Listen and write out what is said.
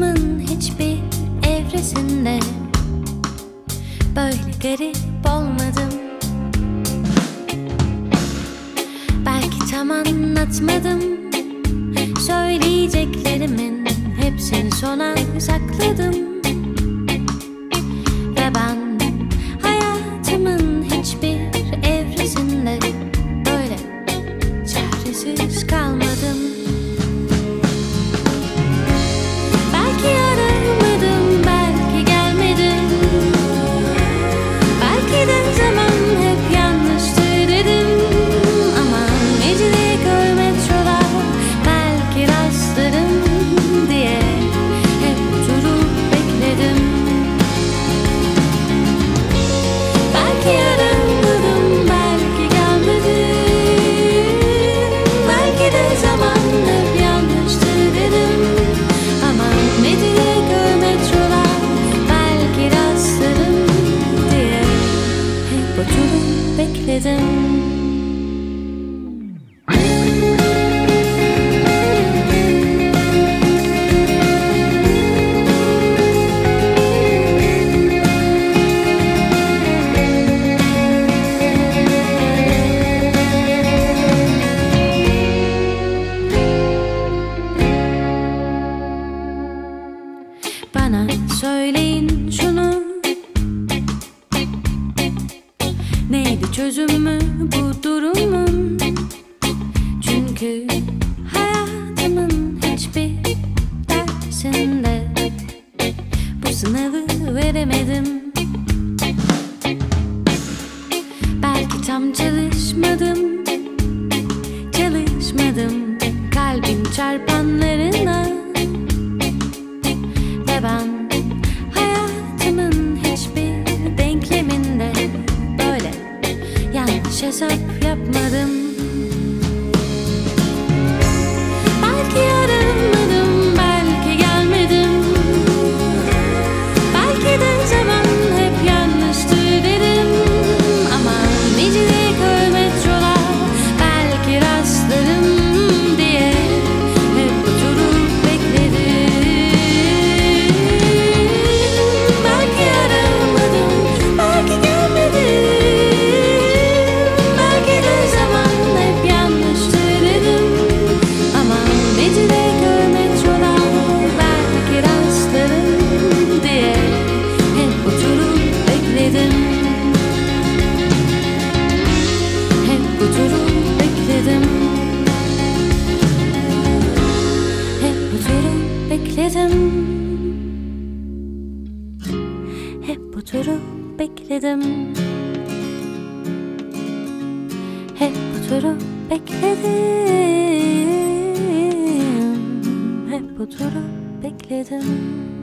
hayatımın hiçbir evresinde Böyle garip olmadım. Belki tam anlatmadım. Söyleyeceklerimin hepsini sona sakladım. Ve ben hayatımın hiçbir evresinde böyle çaresiz kalmadım. Bekledim. Bana söyleyin Neydi çözümü bu durumun Çünkü hayatımın hiçbir dersinde Bu sınavı veremedim. Belki tam çalışmadım Çalışmadım. Kalbim çarpanlarına yanlış hesap yapmadım. Belki aramadım, bekledim. Hep oturup bekledim. Hep oturup bekledim. Hep oturup bekledim.